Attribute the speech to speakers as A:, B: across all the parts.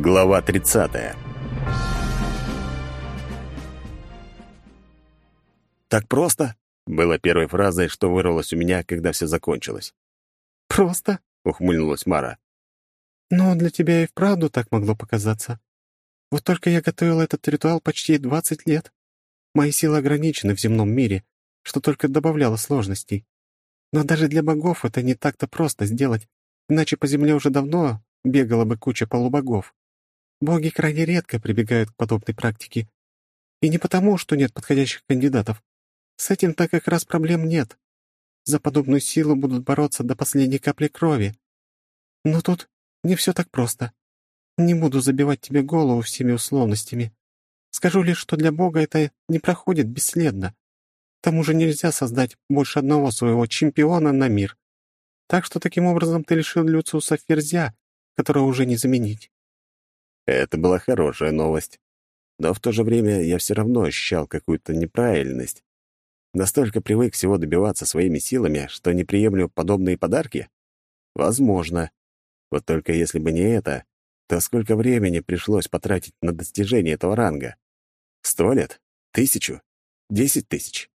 A: Глава 30. «Так просто?» — было первой фразой, что вырвалось у меня, когда все закончилось.
B: «Просто?»
A: — ухмыльнулась Мара.
B: «Но для тебя и вправду так могло показаться. Вот только я готовила этот ритуал почти двадцать лет. Мои силы ограничены в земном мире, что только добавляло сложностей. Но даже для богов это не так-то просто сделать, иначе по земле уже давно бегала бы куча полубогов. Боги крайне редко прибегают к подобной практике. И не потому, что нет подходящих кандидатов. С этим-то как раз проблем нет. За подобную силу будут бороться до последней капли крови. Но тут не все так просто. Не буду забивать тебе голову всеми условностями. Скажу лишь, что для Бога это не проходит бесследно. К тому же нельзя создать больше одного своего чемпиона на мир. Так что таким образом ты лишил Люциуса Ферзя, которого уже не заменить.
A: Это была хорошая новость. Но в то же время я все равно ощущал какую-то неправильность. Настолько привык всего добиваться своими силами, что не приемлю подобные подарки? Возможно. Вот только если бы не это, то сколько времени пришлось потратить на достижение этого ранга? Сто лет? Тысячу? Десять тысяч?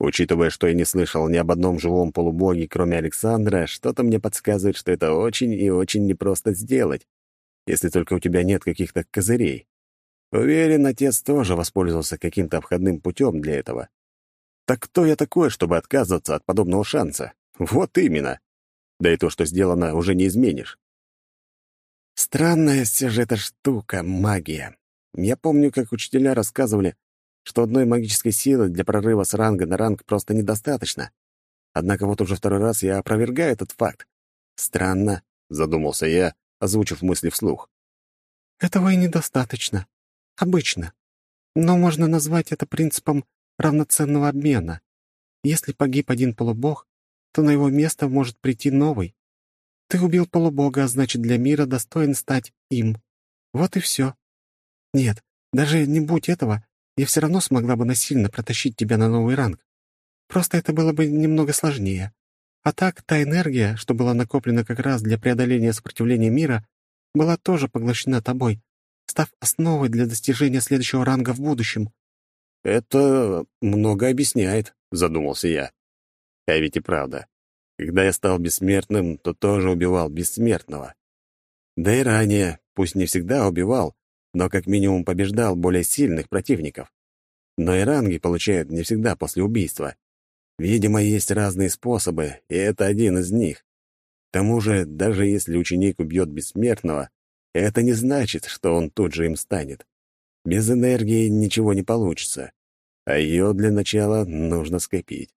A: Учитывая, что я не слышал ни об одном живом полубоге, кроме Александра, что-то мне подсказывает, что это очень и очень непросто сделать если только у тебя нет каких-то козырей. Уверен, отец тоже воспользовался каким-то обходным путем для этого. Так кто я такой, чтобы отказываться от подобного шанса? Вот именно. Да и то, что сделано, уже не изменишь. Странная все же эта штука — магия. Я помню, как учителя рассказывали, что одной магической силы для прорыва с ранга на ранг просто недостаточно. Однако вот уже второй раз я опровергаю этот факт. Странно, — задумался я, озвучив мысли вслух.
B: «Этого и недостаточно. Обычно. Но можно назвать это принципом равноценного обмена. Если погиб один полубог, то на его место может прийти новый. Ты убил полубога, а значит, для мира достоин стать им. Вот и все. Нет, даже не будь этого, я все равно смогла бы насильно протащить тебя на новый ранг. Просто это было бы немного сложнее. А так, та энергия, что была накоплена как раз для преодоления сопротивления мира, была тоже поглощена тобой, став основой для достижения следующего ранга в будущем.
A: «Это много объясняет», — задумался я. А ведь и правда. Когда я стал бессмертным, то тоже убивал бессмертного. Да и ранее, пусть не всегда убивал, но как минимум побеждал более сильных противников. Но и ранги получают не всегда после убийства. Видимо, есть разные способы, и это один из них. К тому же, даже если ученик убьет бессмертного, это не значит, что он тут же им станет. Без энергии ничего не получится, а ее для начала нужно скопить.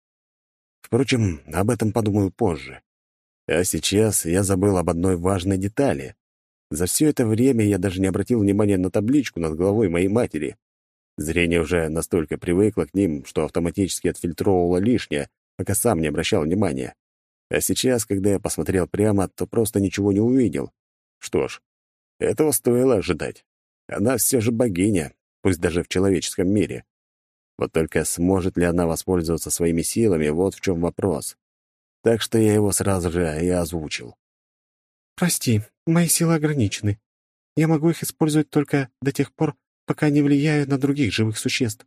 A: Впрочем, об этом подумаю позже. А сейчас я забыл об одной важной детали. За все это время я даже не обратил внимания на табличку над головой моей матери. Зрение уже настолько привыкло к ним, что автоматически отфильтровывало лишнее, пока сам не обращал внимания. А сейчас, когда я посмотрел прямо, то просто ничего не увидел. Что ж, этого стоило ожидать. Она все же богиня, пусть даже в человеческом мире. Вот только сможет ли она воспользоваться своими силами, вот в чем вопрос. Так что я его сразу же и озвучил.
B: «Прости, мои силы ограничены. Я могу их использовать только до тех пор, пока не влияю на других живых существ.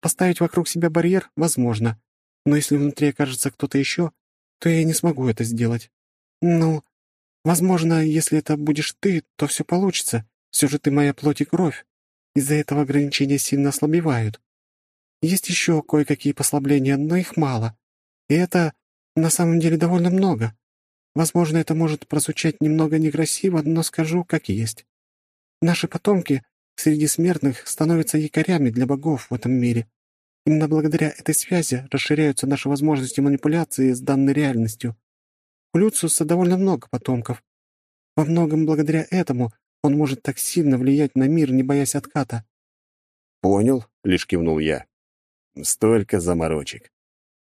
B: Поставить вокруг себя барьер возможно, но если внутри окажется кто-то еще, то я не смогу это сделать. Ну, возможно, если это будешь ты, то все получится. Все же ты моя плоть и кровь. Из-за этого ограничения сильно ослабевают. Есть еще кое-какие послабления, но их мало. И это на самом деле довольно много. Возможно, это может прозвучать немного некрасиво, но скажу, как есть. Наши потомки среди смертных становятся якорями для богов в этом мире. Именно благодаря этой связи расширяются наши возможности манипуляции с данной реальностью. У Люциуса довольно много потомков. Во многом благодаря этому он может так сильно влиять на мир, не боясь отката.
A: «Понял», — лишь кивнул я. «Столько заморочек.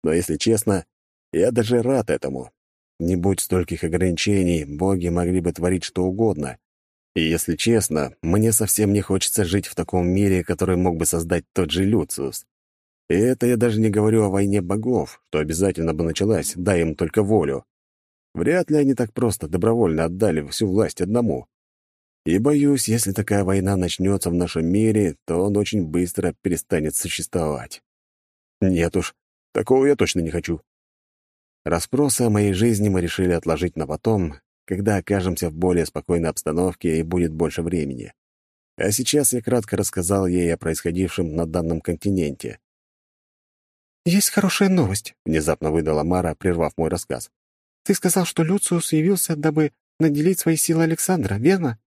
A: Но, если честно, я даже рад этому. Не будь стольких ограничений, боги могли бы творить что угодно. И если честно, мне совсем не хочется жить в таком мире, который мог бы создать тот же Люциус. И это я даже не говорю о войне богов, что обязательно бы началась, дай им только волю. Вряд ли они так просто добровольно отдали всю власть одному. И боюсь, если такая война начнется в нашем мире, то он очень быстро перестанет существовать. Нет уж, такого я точно не хочу. Расспросы о моей жизни мы решили отложить на потом, когда окажемся в более спокойной обстановке и будет больше времени. А сейчас я кратко рассказал ей о происходившем на данном континенте.
B: «Есть хорошая новость», —
A: внезапно выдала Мара, прервав мой рассказ.
B: «Ты сказал, что Люциус явился, дабы наделить свои силы Александра, верно?»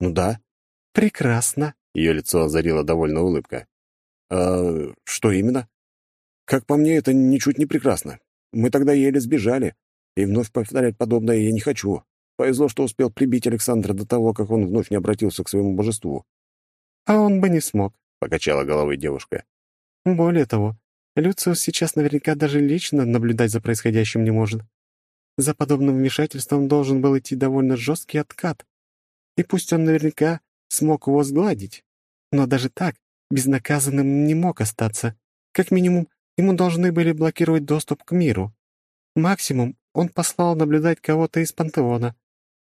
A: «Ну да».
B: «Прекрасно», —
A: ее лицо озарила довольно улыбка. «А что именно?» «Как по мне, это ничуть не прекрасно. Мы тогда еле сбежали, и вновь повторять подобное я не хочу. Повезло, что успел прибить Александра до того, как он вновь не обратился к своему божеству».
B: «А он бы не смог», —
A: покачала головой девушка.
B: «Более того, Люциус сейчас наверняка даже лично наблюдать за происходящим не может. За подобным вмешательством должен был идти довольно жесткий откат. И пусть он наверняка смог его сгладить, но даже так безнаказанным не мог остаться. Как минимум, ему должны были блокировать доступ к миру. Максимум, он послал наблюдать кого-то из пантеона.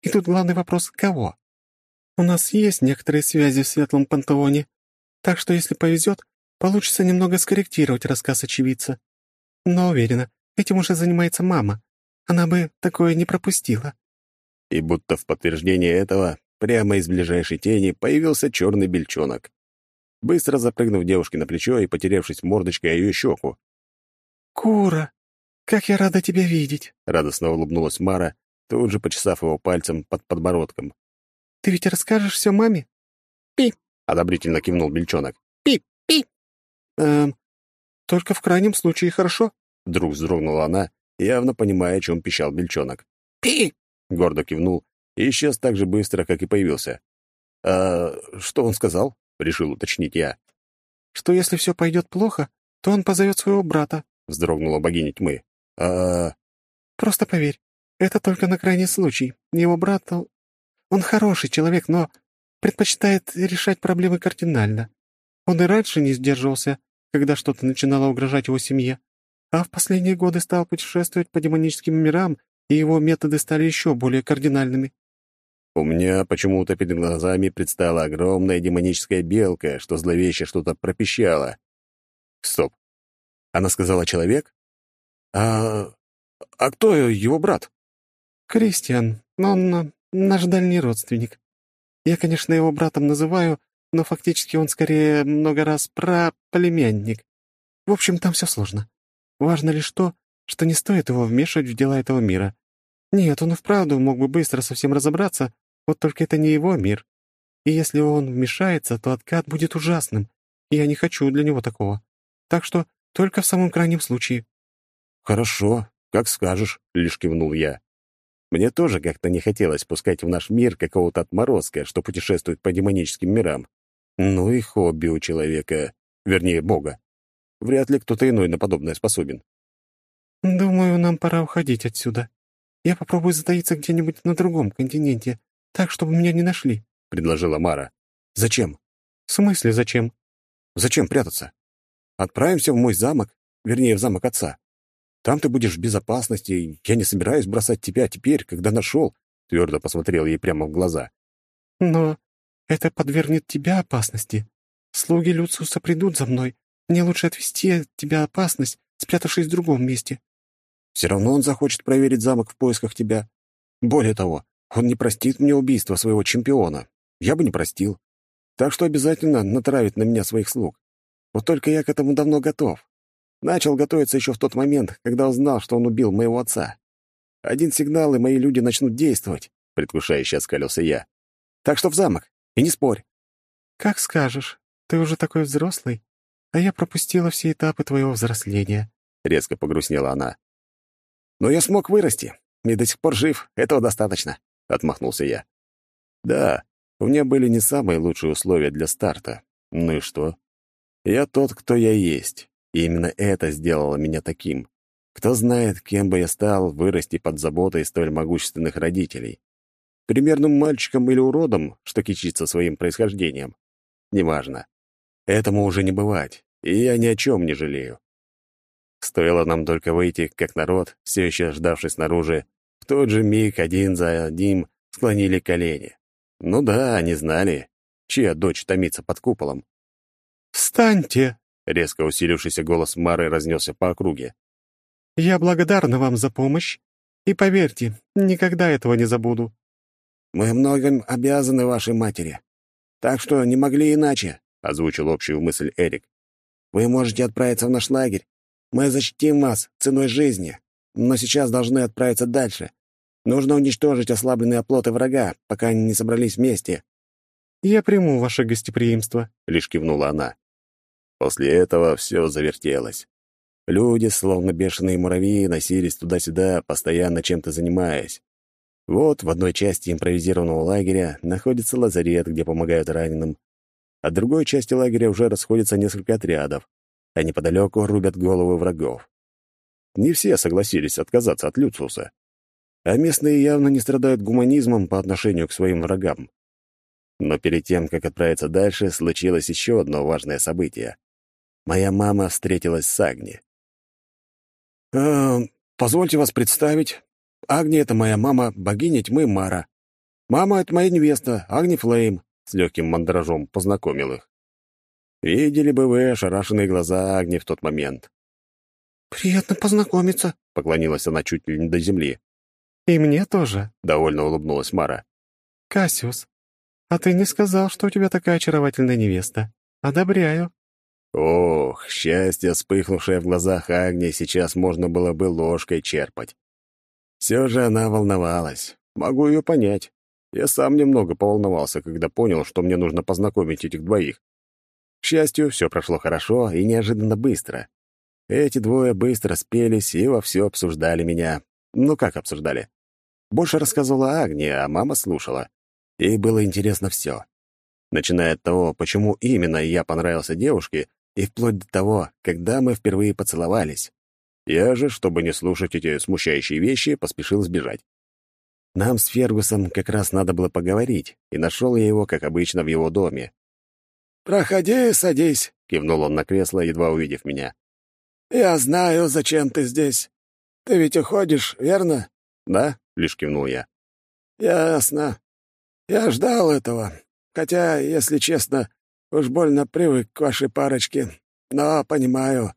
B: И тут главный вопрос — кого? У нас есть некоторые связи в Светлом пантеоне, так что, если повезет, Получится немного скорректировать рассказ очевидца. Но уверена, этим уже занимается мама. Она бы такое не пропустила».
A: И будто в подтверждение этого, прямо из ближайшей тени появился черный бельчонок. Быстро запрыгнув девушке на плечо и потерявшись мордочкой о ее щеку.
B: «Кура, как я рада тебя видеть!»
A: — радостно улыбнулась Мара, тут же почесав его пальцем под подбородком.
B: «Ты ведь расскажешь все маме?»
A: «Пи!» — одобрительно кивнул бельчонок. «Пи! Пи!»
B: «Эм, только в крайнем случае, хорошо?»
A: Вдруг вздрогнула она, явно понимая, о чем пищал бельчонок.
B: «Пи!»
A: — гордо кивнул и исчез так же быстро, как и появился. «А что он сказал?» — решил уточнить я.
B: «Что если все пойдет плохо, то он позовет своего брата», —
A: вздрогнула богиня тьмы. «А...»
B: «Просто поверь, это только на крайний случай. Его брат... Он хороший человек, но предпочитает решать проблемы кардинально. Он и раньше не сдерживался, когда что-то начинало угрожать его семье. А в последние годы стал путешествовать по демоническим мирам, и его методы стали еще более кардинальными.
A: У меня почему-то перед глазами предстала огромная демоническая белка, что зловеще что-то пропищала. Стоп. Она сказала «человек»? А... а кто его брат?
B: Кристиан. Он наш дальний родственник. Я, конечно, его братом называю, но фактически он скорее много раз про-племянник. В общем, там все сложно. Важно лишь то, что не стоит его вмешивать в дела этого мира. Нет, он и вправду мог бы быстро совсем разобраться, вот только это не его мир. И если он вмешается, то откат будет ужасным, и я не хочу для него такого. Так что только в самом крайнем случае».
A: «Хорошо, как скажешь», — лишь кивнул я. Мне тоже как-то не хотелось пускать в наш мир какого-то отморозка, что путешествует по демоническим мирам. Ну и хобби у человека, вернее, бога. Вряд ли кто-то иной на подобное способен.
B: «Думаю, нам пора уходить отсюда. Я попробую затаиться где-нибудь на другом континенте, так, чтобы меня не нашли», —
A: предложила Мара. «Зачем?»
B: «В смысле зачем?»
A: «Зачем прятаться? Отправимся в мой замок, вернее, в замок отца. Там ты будешь в безопасности, я не собираюсь бросать тебя теперь, когда нашел», — твердо посмотрел ей прямо в глаза.
B: «Но это подвергнет тебя опасности. Слуги Люциуса придут за мной. Мне лучше отвести от тебя опасность, спрятавшись в другом месте».
A: «Все равно он захочет проверить замок в поисках тебя. Более того, он не простит мне убийство своего чемпиона. Я бы не простил. Так что обязательно натравит на меня своих слуг. Вот только я к этому давно готов. Начал готовиться еще в тот момент, когда узнал, что он убил моего отца. Один сигнал, и мои люди начнут действовать», — предвкушающе оскалился я. «Так что в замок. И не спорь.
B: Как скажешь. Ты уже такой взрослый, а я пропустила все этапы твоего взросления.
A: Резко погрустнела она. Но я смог вырасти, и до сих пор жив. Этого достаточно, отмахнулся я. Да, у меня были не самые лучшие условия для старта. Ну и что? Я тот, кто я есть. И именно это сделало меня таким. Кто знает, кем бы я стал, вырасти под заботой столь могущественных родителей примерным мальчиком или уродом, что кичится своим происхождением. Неважно. Этому уже не бывать, и я ни о чем не жалею. Стоило нам только выйти, как народ, все еще ждавший снаружи, в тот же миг один за одним склонили колени. Ну да, они знали, чья дочь томится под куполом.
B: «Встаньте!»
A: — резко усилившийся голос Мары разнесся по округе.
B: «Я благодарна вам за помощь, и поверьте, никогда этого не забуду».
A: «Мы многим обязаны вашей матери, так что не могли иначе», — озвучил общую мысль Эрик. «Вы можете отправиться в наш лагерь. Мы защитим вас ценой жизни, но сейчас должны отправиться дальше. Нужно уничтожить ослабленные оплоты врага, пока они не собрались вместе».
B: «Я приму ваше гостеприимство», —
A: лишь кивнула она. После этого все завертелось. Люди, словно бешеные муравьи, носились туда-сюда, постоянно чем-то занимаясь. Вот в одной части импровизированного лагеря находится лазарет, где помогают раненым, а в другой части лагеря уже расходятся несколько отрядов, а неподалеку рубят головы врагов. Не все согласились отказаться от Люциуса, а местные явно не страдают гуманизмом по отношению к своим врагам. Но перед тем, как отправиться дальше, случилось еще одно важное событие. Моя мама встретилась с Агни. «Э, «Позвольте вас представить. Агни — это моя мама, богиня тьмы Мара. Мама — это моя невеста, Агни Флейм», — с легким мандражом познакомил их. Видели бы вы ошарашенные глаза Агни в тот момент.
B: «Приятно познакомиться», —
A: поклонилась она чуть ли не до земли.
B: «И мне тоже», —
A: довольно улыбнулась Мара.
B: «Кассиус, а ты не сказал, что у тебя такая очаровательная невеста. Одобряю».
A: Ох, счастье, вспыхнувшее в глазах Агни, сейчас можно было бы ложкой черпать. Все же она волновалась. Могу ее понять. Я сам немного поволновался, когда понял, что мне нужно познакомить этих двоих. К счастью, все прошло хорошо и неожиданно быстро. Эти двое быстро спелись и вовсю обсуждали меня. Ну, как обсуждали? Больше рассказывала Агния, а мама слушала. Ей было интересно все. Начиная от того, почему именно я понравился девушке, и вплоть до того, когда мы впервые поцеловались. Я же, чтобы не слушать эти смущающие вещи, поспешил сбежать. Нам с Фергусом как раз надо было поговорить, и нашел я его, как обычно, в его доме.
C: «Проходи, садись», — кивнул он на кресло, едва увидев меня. «Я знаю, зачем ты здесь. Ты ведь уходишь, верно?»
A: «Да», — лишь кивнул я.
C: «Ясно. Я ждал этого. Хотя, если честно, Уж больно привык к вашей парочке. Но, понимаю,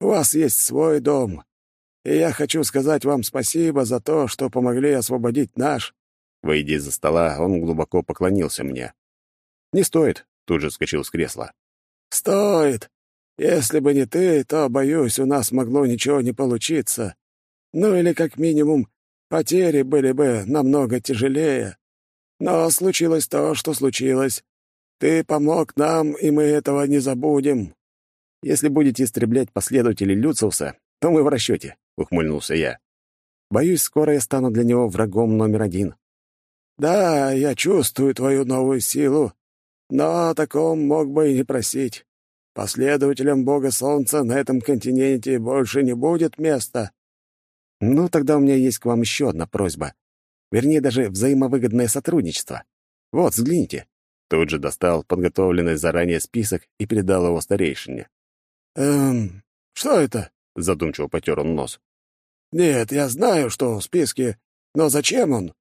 C: у вас есть свой дом. И я хочу сказать вам спасибо за то, что помогли освободить наш».
A: Выйдя из-за стола, он глубоко поклонился мне. «Не стоит», — тут же вскочил с кресла.
C: «Стоит. Если бы не ты, то, боюсь, у нас могло ничего не получиться. Ну или, как минимум, потери были бы намного тяжелее. Но случилось то, что случилось. Ты помог нам, и мы этого не забудем.
A: Если будете истреблять последователей Люциуса, то мы в расчете, ухмыльнулся я. Боюсь, скоро я стану для него врагом номер один.
C: Да, я чувствую твою новую силу, но о таком мог бы и не просить. Последователям Бога Солнца на этом континенте больше не будет места.
A: Ну, тогда у меня есть к вам еще одна просьба. Вернее, даже взаимовыгодное сотрудничество. Вот, взгляните. Тут же достал подготовленный заранее список и передал его старейшине.
C: «Эм, что это?»
A: — задумчиво потер он нос.
C: «Нет, я знаю, что в списке, но зачем он?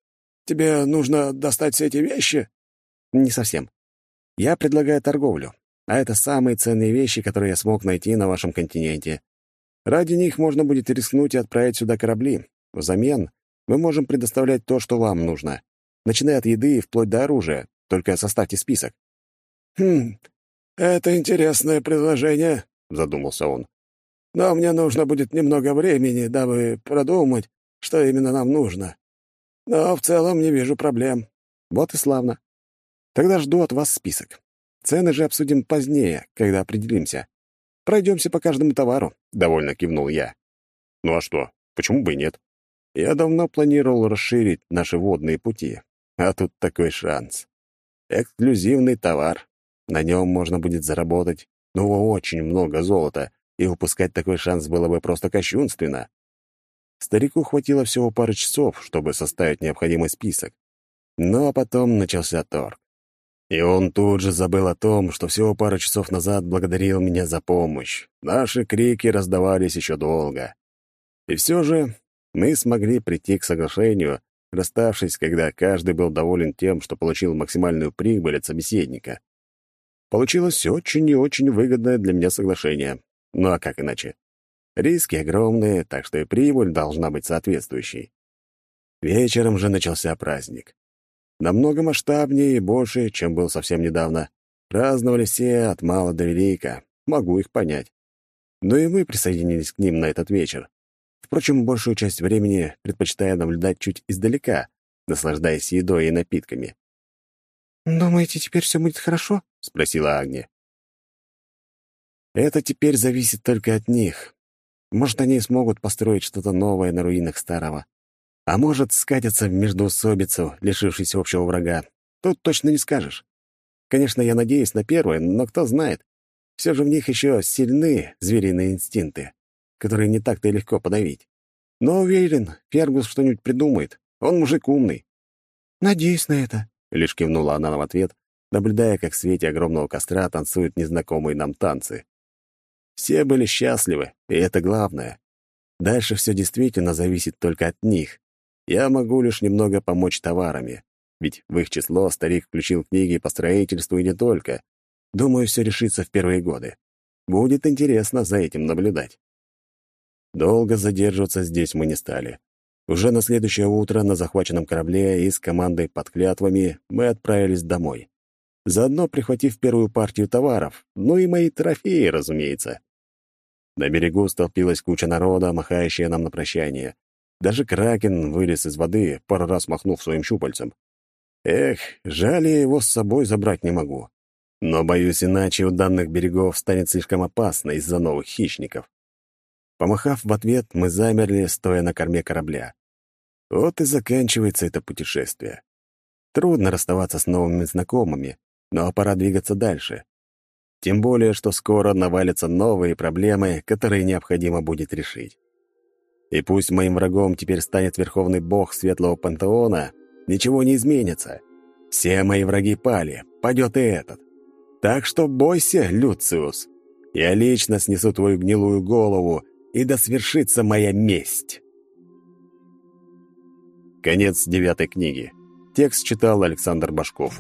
C: Тебе нужно достать все эти вещи?»
A: «Не совсем. Я предлагаю торговлю, а это самые ценные вещи, которые я смог найти на вашем континенте. Ради них можно будет рискнуть и отправить сюда корабли. Взамен мы можем предоставлять то, что вам нужно, начиная от еды и вплоть до оружия, только составьте список».
C: «Хм, это интересное предложение», — задумался он. «Но мне нужно будет немного времени, дабы продумать, что именно нам нужно. Но в целом не вижу проблем».
A: «Вот и славно. Тогда жду от вас список. Цены же обсудим позднее, когда определимся. Пройдемся по каждому товару», — довольно кивнул я. «Ну а что, почему бы и нет? Я давно планировал расширить наши водные пути, а тут такой шанс. Эксклюзивный товар. На нем можно будет заработать, ну, очень много золота, и упускать такой шанс было бы просто кощунственно. Старику хватило всего пары часов, чтобы составить необходимый список. Но потом начался торг. И он тут же забыл о том, что всего пару часов назад благодарил меня за помощь. Наши крики раздавались еще долго. И все же мы смогли прийти к соглашению, расставшись, когда каждый был доволен тем, что получил максимальную прибыль от собеседника. Получилось очень и очень выгодное для меня соглашение. Ну а как иначе? Риски огромные, так что и прибыль должна быть соответствующей. Вечером же начался праздник. Намного масштабнее и больше, чем был совсем недавно. Праздновали все от мала до велика. Могу их понять. Но и мы присоединились к ним на этот вечер. Впрочем, большую часть времени предпочитая наблюдать чуть издалека, наслаждаясь едой и напитками.
B: «Думаете, теперь все будет хорошо?»
A: — спросила Агния. «Это теперь зависит только от них. Может, они смогут построить что-то новое на руинах старого. А может, скатятся в междоусобицу, лишившись общего врага. Тут точно не скажешь. Конечно, я надеюсь на первое, но кто знает. Все же в них еще сильны звериные инстинкты, которые не так-то легко подавить. Но уверен, Фергус что-нибудь придумает. Он мужик умный.
B: «Надеюсь на это», —
A: лишь кивнула она в ответ, наблюдая, как в свете огромного костра танцуют незнакомые нам танцы. Все были счастливы, и это главное. Дальше все действительно зависит только от них. Я могу лишь немного помочь товарами, ведь в их число старик включил книги по строительству и не только. Думаю, все решится в первые годы. Будет интересно за этим наблюдать. Долго задерживаться здесь мы не стали. Уже на следующее утро на захваченном корабле и с командой под клятвами мы отправились домой. Заодно прихватив первую партию товаров, ну и мои трофеи, разумеется. На берегу столпилась куча народа, махающая нам на прощание. Даже Кракен вылез из воды, пару раз махнув своим щупальцем. Эх, жаль, я его с собой забрать не могу. Но, боюсь, иначе у данных берегов станет слишком опасно из-за новых хищников. Помахав в ответ, мы замерли, стоя на корме корабля. Вот и заканчивается это путешествие. Трудно расставаться с новыми знакомыми, но пора двигаться дальше. Тем более, что скоро навалятся новые проблемы, которые необходимо будет решить. И пусть моим врагом теперь станет верховный бог Светлого Пантеона, ничего не изменится. Все мои враги пали, падет и этот. Так что бойся, Люциус. Я лично снесу твою гнилую голову, и да свершится моя месть. Конец девятой книги. Текст читал Александр Башков.